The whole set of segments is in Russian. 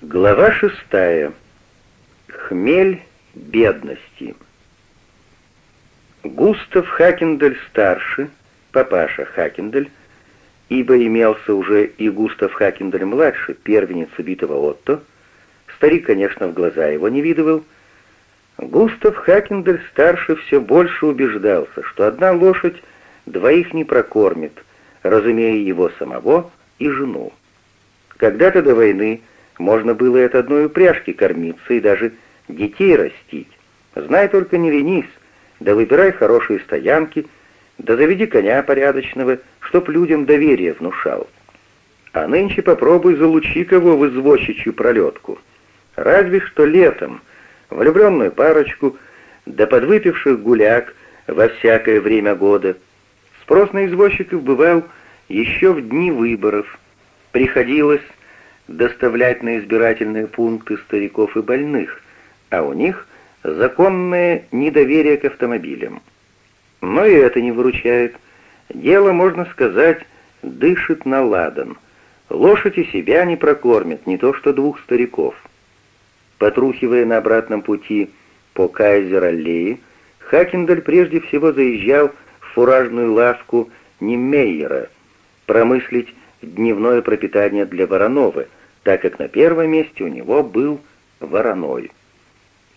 Глава шестая. Хмель бедности. Густав Хакендель-старший, папаша Хакендель, ибо имелся уже и Густав Хакендель-младший, первенец убитого Отто, старик, конечно, в глаза его не видывал, Густав Хакендель-старший все больше убеждался, что одна лошадь двоих не прокормит, разумея его самого и жену. Когда-то до войны можно было от одной упряжки кормиться и даже детей растить. Знай только не ленись, да выбирай хорошие стоянки, да заведи коня порядочного, чтоб людям доверие внушал. А нынче попробуй залучи кого в извозчичью пролетку. Разве что летом, влюбленную парочку, да подвыпивших гуляк во всякое время года. Спрос на извозчиков бывал еще в дни выборов. Приходилось доставлять на избирательные пункты стариков и больных, а у них законное недоверие к автомобилям. Но и это не выручает. Дело, можно сказать, дышит на ладан. Лошадь себя не прокормит, не то что двух стариков. Потрухивая на обратном пути по Кайзер-аллее, Хакендаль прежде всего заезжал в фуражную лавку Немейера, промыслить дневное пропитание для Воронова — так как на первом месте у него был вороной.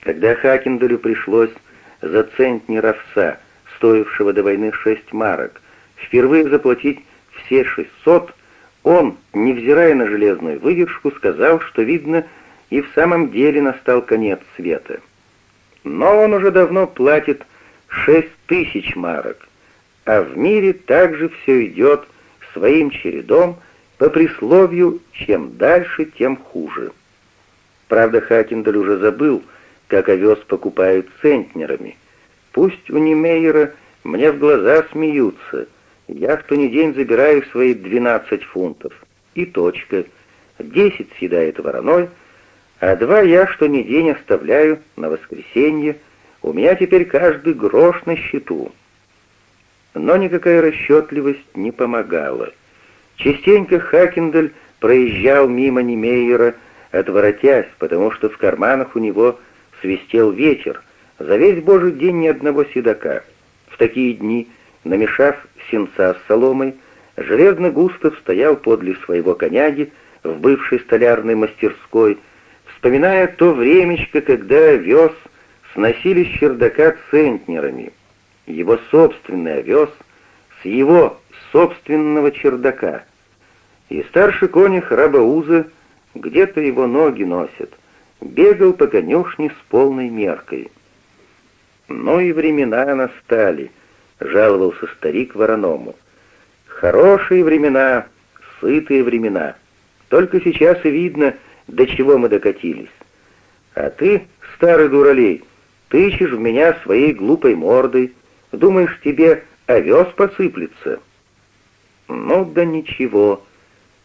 Когда Хакендалю пришлось за центнер овса, стоившего до войны шесть марок, впервые заплатить все шестьсот, он, невзирая на железную выдержку, сказал, что, видно, и в самом деле настал конец света. Но он уже давно платит шесть тысяч марок, а в мире также все идет своим чередом, по присловию «чем дальше, тем хуже». Правда, Хакендаль уже забыл, как овес покупают центнерами. Пусть у Немейера мне в глаза смеются. Я в не день забираю свои 12 фунтов. И точка. Десять съедает вороной, а два я что ни день оставляю на воскресенье. У меня теперь каждый грош на счету. Но никакая расчетливость не помогала. Частенько Хакендель проезжал мимо Немейера, отворотясь, потому что в карманах у него свистел ветер, за весь божий день ни одного седока. В такие дни, намешав сенца с соломой, железный Густав стоял подле своего коняги в бывшей столярной мастерской, вспоминая то времечко, когда овес сносили с чердака центнерами. Его собственный овес с его собственного чердака — и старший конюх Рабауза где-то его ноги носит, бегал по конюшне с полной меркой. «Ну и времена настали», — жаловался старик Вороному. «Хорошие времена, сытые времена. Только сейчас и видно, до чего мы докатились. А ты, старый дуралей, тычешь в меня своей глупой мордой, думаешь, тебе овес посыплется?» «Ну да ничего»,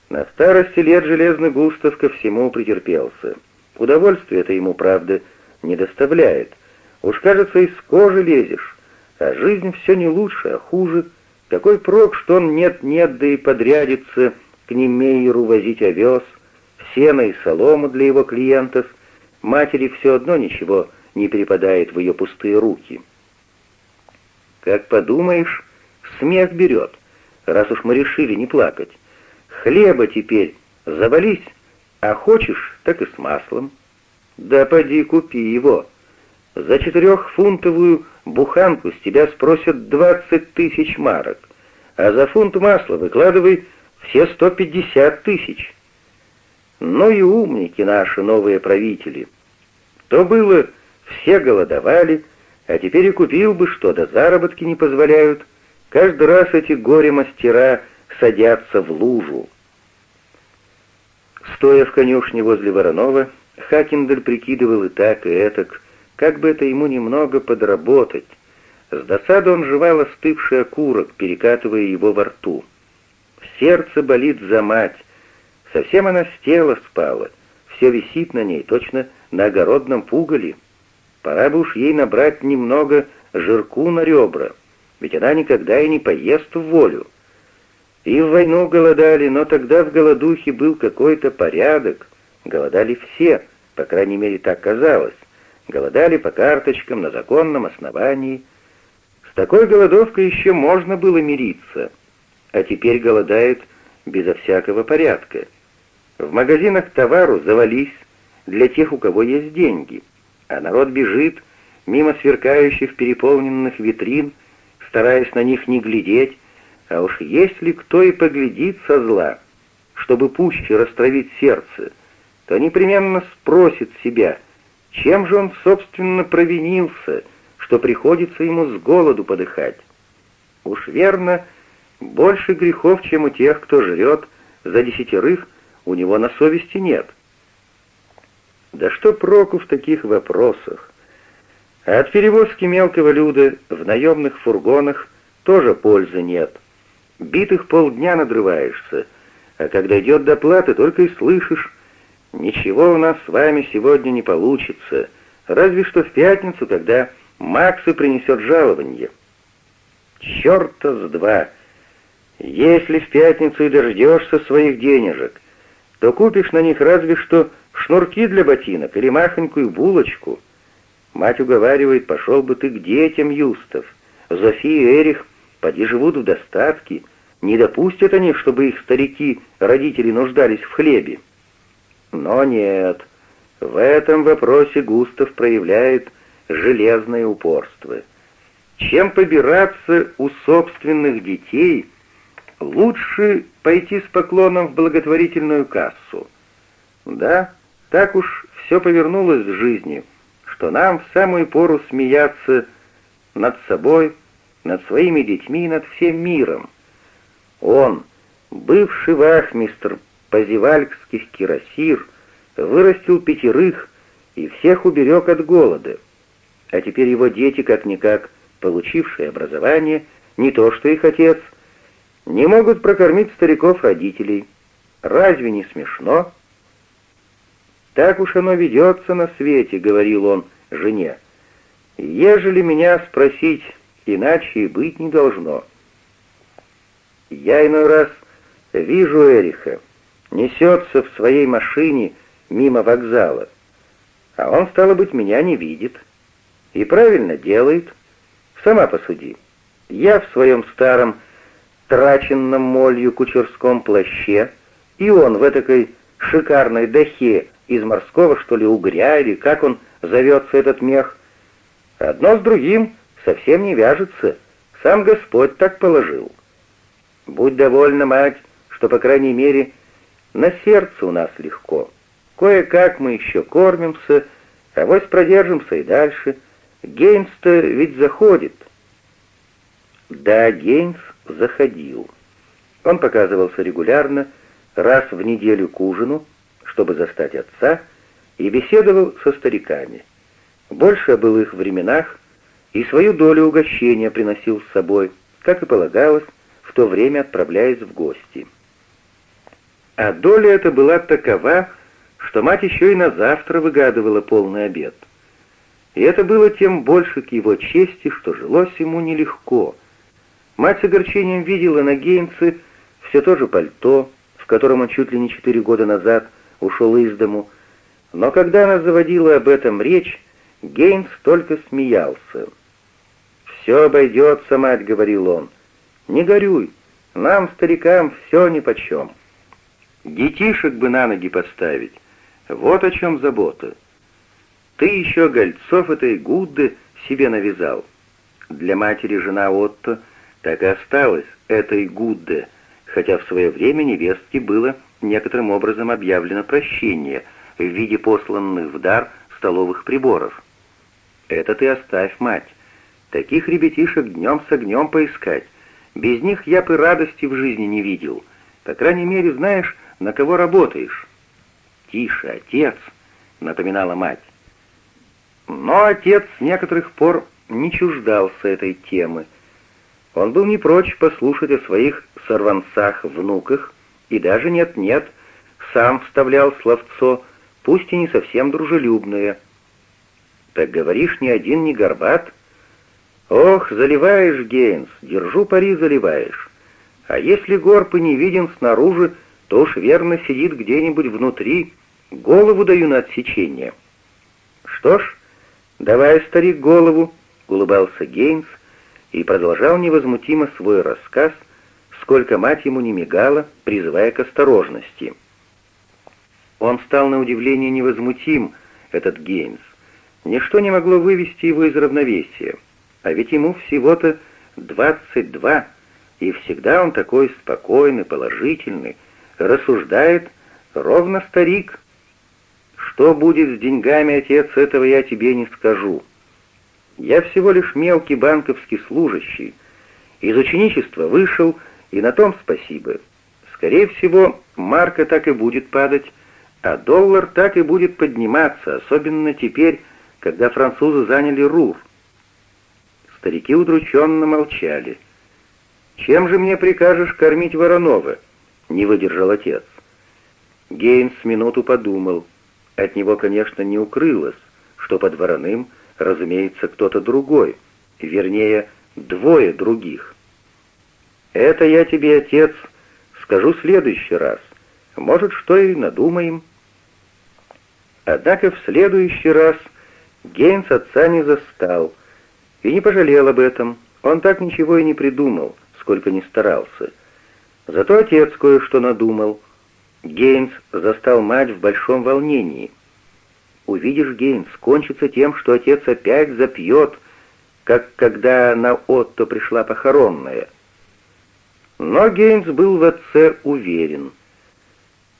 на старости лет железный Густав ко всему претерпелся. Удовольствие это ему, правда, не доставляет. Уж, кажется, из кожи лезешь, а жизнь все не лучше, а хуже. Какой прок, что он нет-нет, да и подрядится к Немейеру возить овес, сено и солому для его клиентов. Матери все одно ничего не перепадает в ее пустые руки. Как подумаешь, смех берет, раз уж мы решили не плакать. Хлеба теперь завались, а хочешь, так и с маслом. Да поди купи его. За четырехфунтовую буханку с тебя спросят двадцать тысяч марок, а за фунт масла выкладывай все сто пятьдесят тысяч. Ну и умники наши новые правители. То было, все голодовали, а теперь и купил бы что, да заработки не позволяют. Каждый раз эти горе-мастера садятся в лужу. Стоя в конюшне возле Воронова, Хакендель прикидывал и так, и этак, как бы это ему немного подработать. С досады он жевал остывший окурок, перекатывая его во рту. Сердце болит за мать. Совсем она с тела спала. Все висит на ней, точно на огородном пугале. Пора бы уж ей набрать немного жирку на ребра, ведь она никогда и не поест в волю. И в войну голодали, но тогда в голодухе был какой-то порядок. Голодали все, по крайней мере так казалось. Голодали по карточкам, на законном основании. С такой голодовкой еще можно было мириться, а теперь голодают безо всякого порядка. В магазинах товару завались для тех, у кого есть деньги, а народ бежит мимо сверкающих переполненных витрин, стараясь на них не глядеть, а уж если кто и поглядит со зла, чтобы пуще растравить сердце, то непременно спросит себя, чем же он, собственно, провинился, что приходится ему с голоду подыхать. Уж верно, больше грехов, чем у тех, кто жрет за десятерых, у него на совести нет. Да что проку в таких вопросах? А от перевозки мелкого люда в наемных фургонах тоже пользы нет. Битых полдня надрываешься, а когда идет доплата, только и слышишь, «Ничего у нас с вами сегодня не получится, разве что в пятницу, когда Макс и принесет жалование». «Черта с два! Если в пятницу и дождешься своих денежек, то купишь на них разве что шнурки для ботинок или махонькую булочку. Мать уговаривает, пошел бы ты к детям, Юстов. Зофия и Эрих, поди живут в достатке. Не допустят они, чтобы их старики, родители нуждались в хлебе. Но нет, в этом вопросе Густав проявляет железное упорство. Чем побираться у собственных детей, лучше пойти с поклоном в благотворительную кассу. Да, так уж все повернулось в жизни, что нам в самую пору смеяться над собой, над своими детьми и над всем миром. Он, бывший вахмистр позевальских кирасир, вырастил пятерых и всех уберег от голода. А теперь его дети, как-никак, получившие образование, не то что их отец, не могут прокормить стариков родителей. Разве не смешно? «Так уж оно ведется на свете», — говорил он жене. «Ежели меня спросить, иначе и быть не должно». Я иной раз вижу Эриха, несется в своей машине мимо вокзала, а он, стало быть, меня не видит. И правильно делает. Сама посуди. Я в своем старом траченном молью кучерском плаще, и он в этой шикарной дахе из морского, что ли, угря, или как он зовется, этот мех. Одно с другим совсем не вяжется, сам Господь так положил. Будь довольна, мать, что, по крайней мере, на сердце у нас легко. Кое-как мы еще кормимся, а вось продержимся и дальше. Гейнс-то ведь заходит. Да, Гейнс заходил. Он показывался регулярно, раз в неделю к ужину, чтобы застать отца, и беседовал со стариками. Больше о былых временах и свою долю угощения приносил с собой, как и полагалось, в то время отправляясь в гости. А доля эта была такова, что мать еще и на завтра выгадывала полный обед. И это было тем больше к его чести, что жилось ему нелегко. Мать с огорчением видела на Гейнце все то же пальто, в котором он чуть ли не четыре года назад ушел из дому, но когда она заводила об этом речь, Гейнс только смеялся. «Все обойдется, мать», — говорил он. «Не горюй, нам, старикам, все нипочем. Детишек бы на ноги поставить, вот о чем забота. Ты еще гольцов этой Гудды себе навязал. Для матери жена Отто так и осталась этой Гудде, хотя в свое время невестке было некоторым образом объявлено прощение в виде посланных в дар столовых приборов. Это ты оставь, мать. Таких ребятишек днем с огнем поискать. Без них я бы радости в жизни не видел. По крайней мере, знаешь, на кого работаешь. «Тише, отец!» — напоминала мать. Но отец с некоторых пор не чуждался этой темы. Он был не прочь послушать о своих сорванцах-внуках, и даже нет-нет, сам вставлял словцо, пусть и не совсем дружелюбное. «Так говоришь, ни один не горбат?» «Ох, заливаешь, Гейнс, держу пари, заливаешь. А если горб и не виден снаружи, то уж верно сидит где-нибудь внутри, Голову даю на отсечение». «Что ж, давай, старик, голову», — улыбался Гейнс и продолжал невозмутимо свой рассказ, сколько мать ему не мигала, призывая к осторожности. Он стал на удивление невозмутим, этот Гейнс. Ничто не могло вывести его из равновесия. А ведь ему всего-то двадцать два, и всегда он такой спокойный, положительный, рассуждает ровно старик. Что будет с деньгами, отец, этого я тебе не скажу. Я всего лишь мелкий банковский служащий. Из ученичества вышел, и на том спасибо. Скорее всего, марка так и будет падать, а доллар так и будет подниматься, особенно теперь, когда французы заняли Рур. Старики удрученно молчали. «Чем же мне прикажешь кормить Воронова?» — не выдержал отец. Гейнс минуту подумал. От него, конечно, не укрылось, что под Вороным, разумеется, кто-то другой, вернее, двое других. «Это я тебе, отец, скажу в следующий раз. Может, что и надумаем». Однако в следующий раз Гейнс отца не застал и не пожалел об этом. Он так ничего и не придумал, сколько ни старался. Зато отец кое-что надумал. Гейнс застал мать в большом волнении. Увидишь, Гейнс, кончится тем, что отец опять запьет, как когда на Отто пришла похоронная. Но Гейнс был в отце уверен.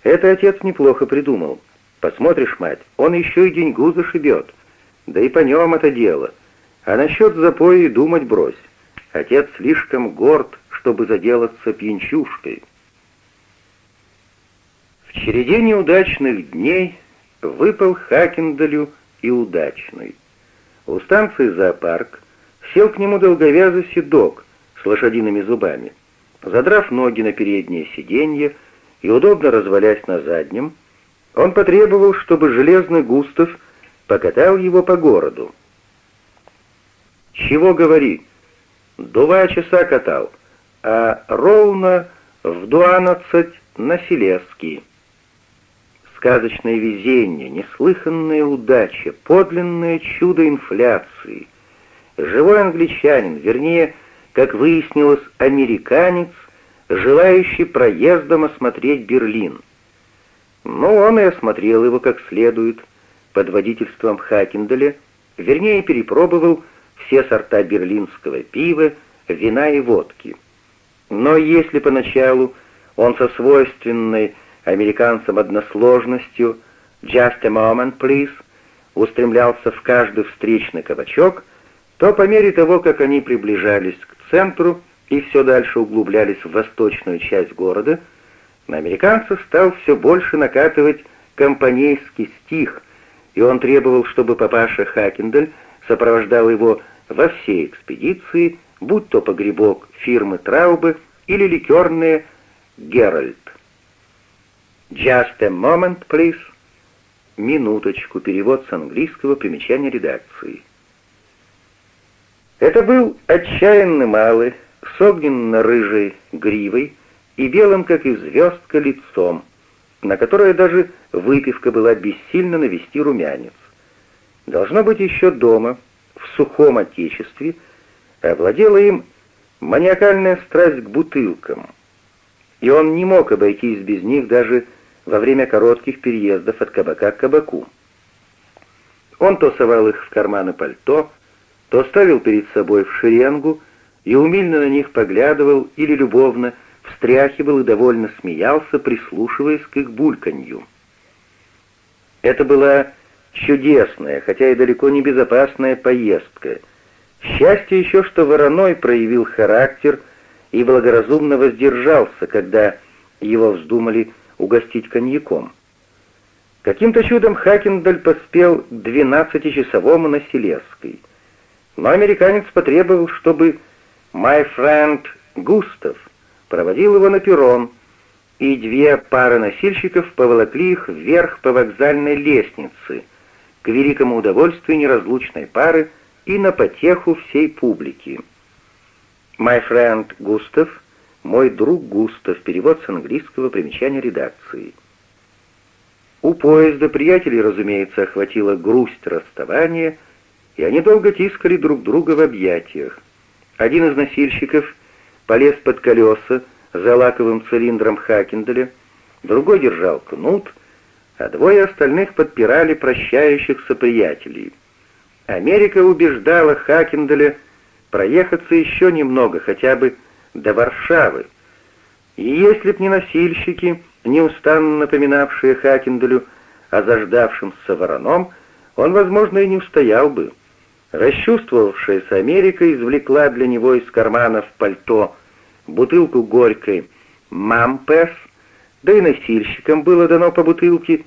Это отец неплохо придумал. Посмотришь, мать, он еще и деньгу зашибет. Да и по нем это дело. А насчет запоя и думать брось. Отец слишком горд, чтобы заделаться пьянчушкой. В череде неудачных дней выпал Хакендалю и удачный. У станции зоопарк сел к нему долговязый седок с лошадиными зубами. Задрав ноги на переднее сиденье и удобно развалясь на заднем, он потребовал, чтобы железный Густав покатал его по городу. «Чего говори? Два часа катал, а ровно в дванадцать на Селесский». Сказочное везение, неслыханная удача, подлинное чудо инфляции. Живой англичанин, вернее, как выяснилось, американец, желающий проездом осмотреть Берлин. Но он и осмотрел его как следует, под водительством Хакенделя, вернее, перепробовал все сорта берлинского пива, вина и водки. Но если поначалу он со свойственной американцам односложностью «just a moment, please» устремлялся в каждый встречный кабачок, то по мере того, как они приближались к центру и все дальше углублялись в восточную часть города, на американца стал все больше накатывать компанейский стих, и он требовал, чтобы папаша Хакендель сопровождал его во всей экспедиции, будь то погребок фирмы Траубы или ликерные «Геральт». «Just a moment, please». Минуточку, перевод с английского, примечания редакции. Это был отчаянный малый, с огненно-рыжей гривой, и белым, как и звездка, лицом, на которое даже выпивка была бессильно навести румянец. Должно быть еще дома, в сухом отечестве, овладела им маниакальная страсть к бутылкам, и он не мог обойтись без них даже во время коротких переездов от кабака к кабаку. Он то совал их в карманы пальто, то ставил перед собой в шеренгу и умильно на них поглядывал или любовно встряхивал и довольно смеялся, прислушиваясь к их бульканью. Это была чудесная, хотя и далеко не безопасная поездка. Счастье еще, что Вороной проявил характер и благоразумно воздержался, когда его вздумали угостить коньяком. Каким-то чудом Хакендаль поспел к двенадцатичасовому на Селесской. Но американец потребовал, чтобы «my friend Густав» проводил его на перрон, и две пары носильщиков поволокли их вверх по вокзальной лестнице, к великому удовольствию неразлучной пары и на потеху всей публики. «My friend Густав», «Мой друг Густав», перевод с английского примечания редакции. У поезда приятелей, разумеется, охватила грусть расставания, и они долго тискали друг друга в объятиях. Один из носильщиков полез под колеса за лаковым цилиндром Хакенделя, другой держал кнут, а двое остальных подпирали прощающихся приятелей. Америка убеждала Хакенделя проехаться еще немного, хотя бы до Варшавы. И если б не носильщики, неустанно напоминавшие Хакенделю о заждавшемся вороном, он, возможно, и не устоял бы. Расчувствовавшаяся Америка извлекла для него из карманов пальто бутылку горькой «Мампес», да и носильщикам было дано по бутылке,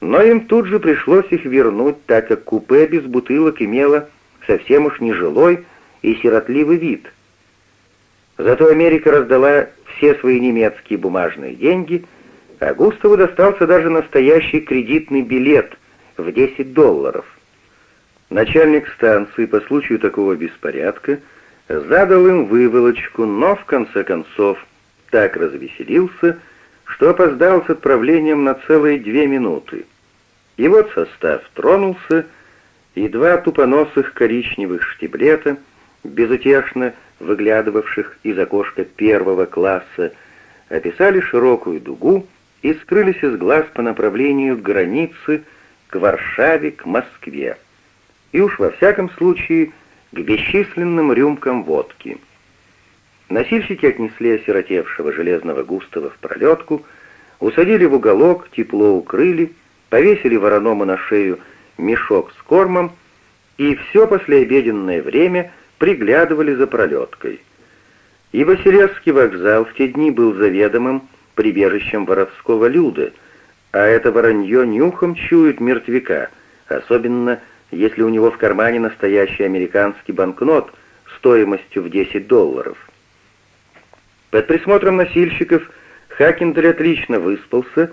но им тут же пришлось их вернуть, так как купе без бутылок имело совсем уж нежилой и сиротливый вид. Зато Америка раздала все свои немецкие бумажные деньги, а Густаву достался даже настоящий кредитный билет в 10 долларов. Начальник станции по случаю такого беспорядка задал им выволочку, но в конце концов так развеселился, что опоздал с отправлением на целые две минуты. И вот состав тронулся, и два тупоносых коричневых штиблета, безутешно выглядывавших из окошка первого класса, описали широкую дугу и скрылись из глаз по направлению к границе, к Варшаве, к Москве. И уж во всяком случае к бесчисленным рюмкам водки. Носильщики отнесли осиротевшего железного Густава в пролетку, усадили в уголок, тепло укрыли, повесили вороному на шею мешок с кормом и все послеобеденное время приглядывали за пролеткой. И Василевский вокзал в те дни был заведомым прибежищем воровского люда, а это воронье нюхом чует мертвяка, особенно если у него в кармане настоящий американский банкнот стоимостью в 10 долларов. Под присмотром носильщиков Хакендель отлично выспался,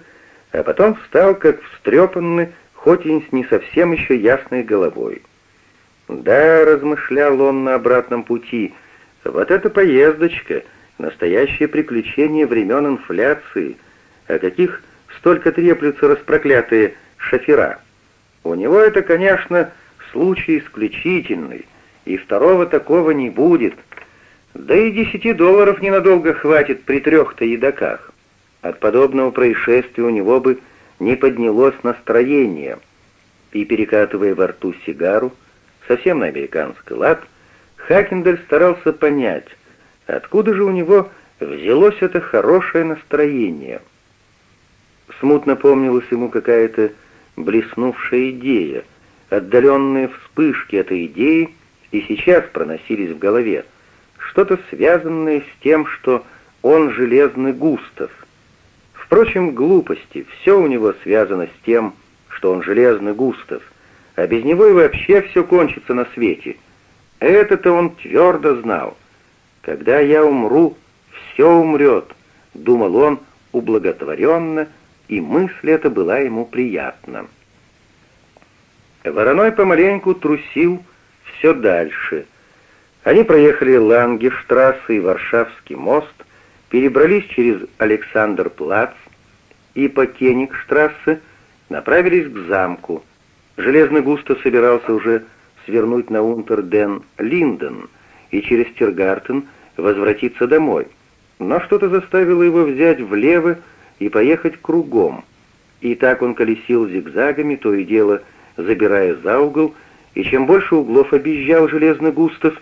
а потом встал как встрепанный, хоть и с не совсем еще ясной головой. Да, размышлял он на обратном пути, вот эта поездочка, настоящее приключение времен инфляции, о каких столько треплются распроклятые шофера. У него это, конечно, случай исключительный, и второго такого не будет. Да и десяти долларов ненадолго хватит при трех-то едоках. От подобного происшествия у него бы не поднялось настроение. И, перекатывая во рту сигару, совсем на американский лад, Хакендель старался понять, откуда же у него взялось это хорошее настроение. Смутно помнилась ему какая-то блеснувшая идея, отдаленные вспышки этой идеи и сейчас проносились в голове, что-то связанное с тем, что он железный Густав. Впрочем, глупости, все у него связано с тем, что он железный Густав, а без него и вообще все кончится на свете. Это-то он твердо знал. Когда я умру, все умрет, думал он ублаготворенно, и мысль эта была ему приятна. Вороной помаленьку трусил все дальше. Они проехали Лангештрассе и Варшавский мост, перебрались через Александр-Плац и по Кенигштрассе направились к замку. Железный густо собирался уже свернуть на Унтерден-Линден и через Тиргартен возвратиться домой, но что-то заставило его взять влево и поехать кругом. И так он колесил зигзагами, то и дело забирая за угол, и чем больше углов объезжал железный Густав,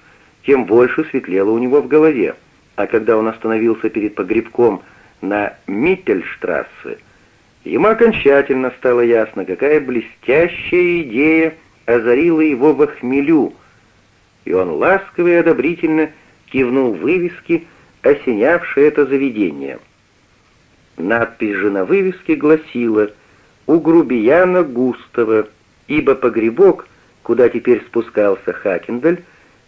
тем больше светлело у него в голове. А когда он остановился перед погребком на Миттельштрассе, ему окончательно стало ясно, какая блестящая идея озарила его во хмелю, и он ласково и одобрительно кивнул вывески, осенявшие это заведение. Надпись же на вывеске гласила «У грубияна Густава», ибо погребок, куда теперь спускался Хакендель,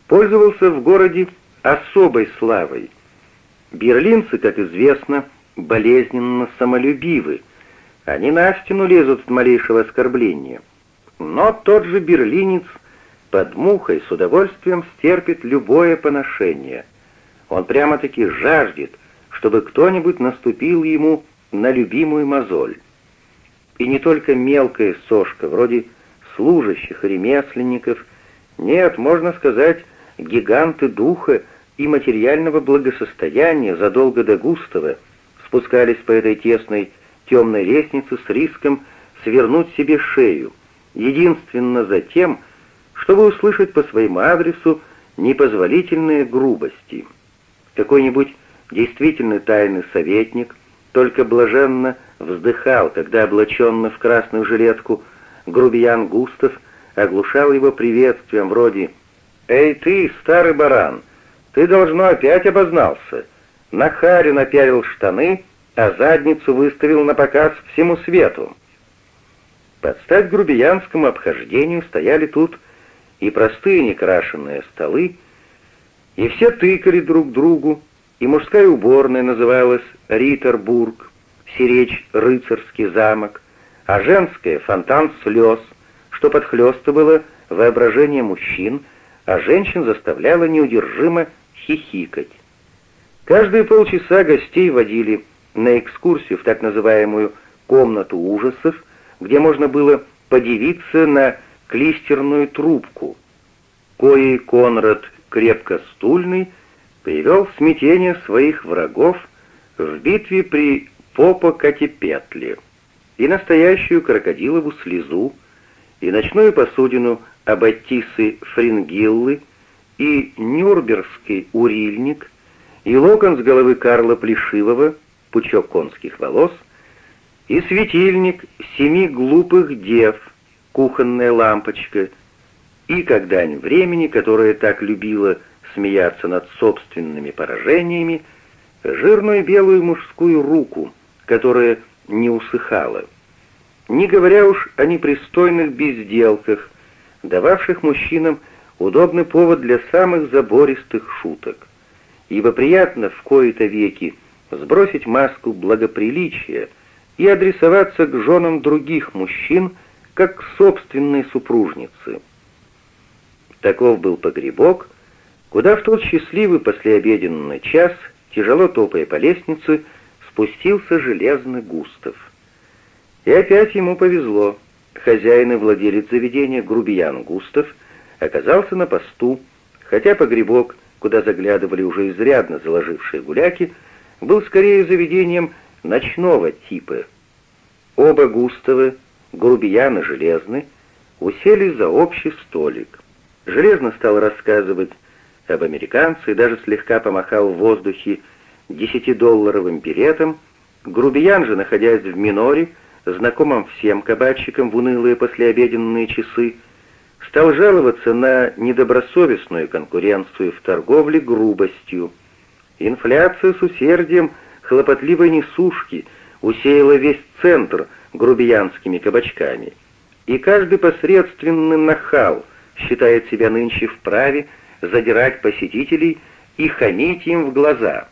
пользовался в городе особой славой. Берлинцы, как известно, болезненно самолюбивы. Они на стену лезут от малейшего оскорбления. Но тот же берлинец под мухой с удовольствием стерпит любое поношение. Он прямо-таки жаждет, чтобы кто-нибудь наступил ему на любимую мозоль. и не только мелкая сошка, вроде служащих, ремесленников, нет, можно сказать, гиганты духа и материального благосостояния задолго до Густава спускались по этой тесной темной лестнице с риском свернуть себе шею, единственно за тем, чтобы услышать по своему адресу непозволительные грубости. Какой-нибудь действительный тайный советник только блаженно вздыхал, когда облаченно в красную жилетку грубиян Густав оглушал его приветствием вроде «Эй ты, старый баран, ты, должно, опять обознался. На харе напялил штаны, а задницу выставил на показ всему свету». Под стать грубиянскому обхождению стояли тут и простые некрашенные столы, и все тыкали друг другу, и мужская уборная называлась Ритербург, сиречь рыцарский замок, а женская — фонтан слез, что подхлестывало воображение мужчин, а женщин заставляло неудержимо хихикать. Каждые полчаса гостей водили на экскурсию в так называемую «комнату ужасов», где можно было подивиться на клистерную трубку, коей Конрад крепко стульный привел в смятение своих врагов в битве при Попокатепетле и настоящую крокодилову слезу, и ночную посудину Аббатисы Фрингиллы, и Нюрнбергский урильник, и локон с головы Карла Плешивого, пучок конских волос, и светильник семи глупых дев, кухонная лампочка, и когда дань времени, которая так любила смеяться над собственными поражениями, жирную белую мужскую руку, которая не усыхала. Не говоря уж о непристойных безделках, дававших мужчинам удобный повод для самых забористых шуток. Ибо приятно в кои-то веки сбросить маску благоприличия и адресоваться к женам других мужчин, как к собственной супружнице. Таков был погребок, куда в тот счастливый послеобеденный час, тяжело топая по лестнице, спустился железный Густав. И опять ему повезло. Хозяин и владелец заведения Грубиян Густав оказался на посту, хотя погребок, куда заглядывали уже изрядно заложившие гуляки, был скорее заведением ночного типа. Оба Густавы, Грубиян и уселись за общий столик. Железно стал рассказывать об американце и даже слегка помахал в воздухе десятидолларовым билетом, Грубиян же, находясь в миноре, знакомым всем кабачикам в унылые послеобеденные часы, стал жаловаться на недобросовестную конкуренцию в торговле грубостью. Инфляция с усердием хлопотливой несушки усеяла весь центр грубиянскими кабачками, и каждый посредственный нахал считает себя нынче вправе задирать посетителей и хамить им в глаза.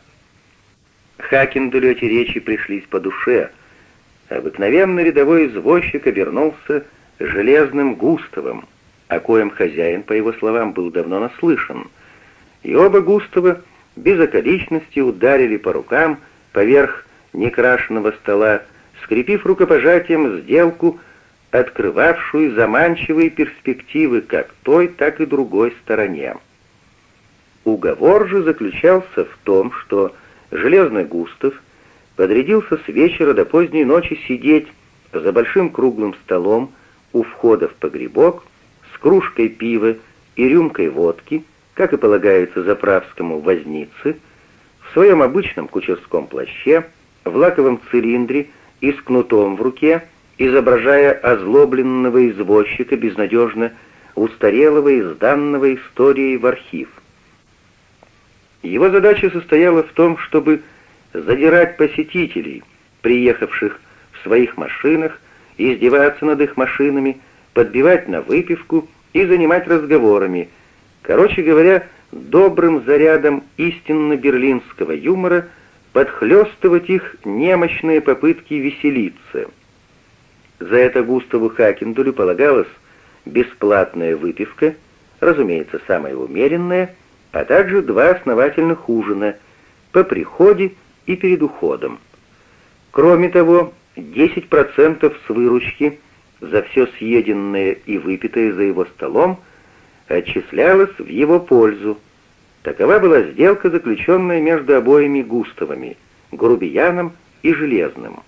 Хакенделю эти речи пришлись по душе — Обыкновенный рядовой извозчик обернулся железным Густавом, о коем хозяин, по его словам, был давно наслышан. И оба Густава без околичности ударили по рукам поверх некрашенного стола, скрепив рукопожатием сделку, открывавшую заманчивые перспективы как той, так и другой стороне. Уговор же заключался в том, что Железный Густав — подрядился с вечера до поздней ночи сидеть за большим круглым столом у входа в погребок с кружкой пива и рюмкой водки, как и полагается заправскому вознице, в своем обычном кучерском плаще, в лаковом цилиндре и с кнутом в руке, изображая озлобленного извозчика, безнадежно устарелого и сданного историей в архив. Его задача состояла в том, чтобы задирать посетителей, приехавших в своих машинах, издеваться над их машинами, подбивать на выпивку и занимать разговорами. Короче говоря, добрым зарядом истинно берлинского юмора подхлестывать их немощные попытки веселиться. За это Густаву Хакендулю полагалась бесплатная выпивка, разумеется, самая умеренная, а также два основательных ужина по приходе и перед уходом. Кроме того, 10% с выручки за все съеденное и выпитое за его столом отчислялось в его пользу. Такова была сделка, заключенная между обоими Густавами, Грубияном и Железным.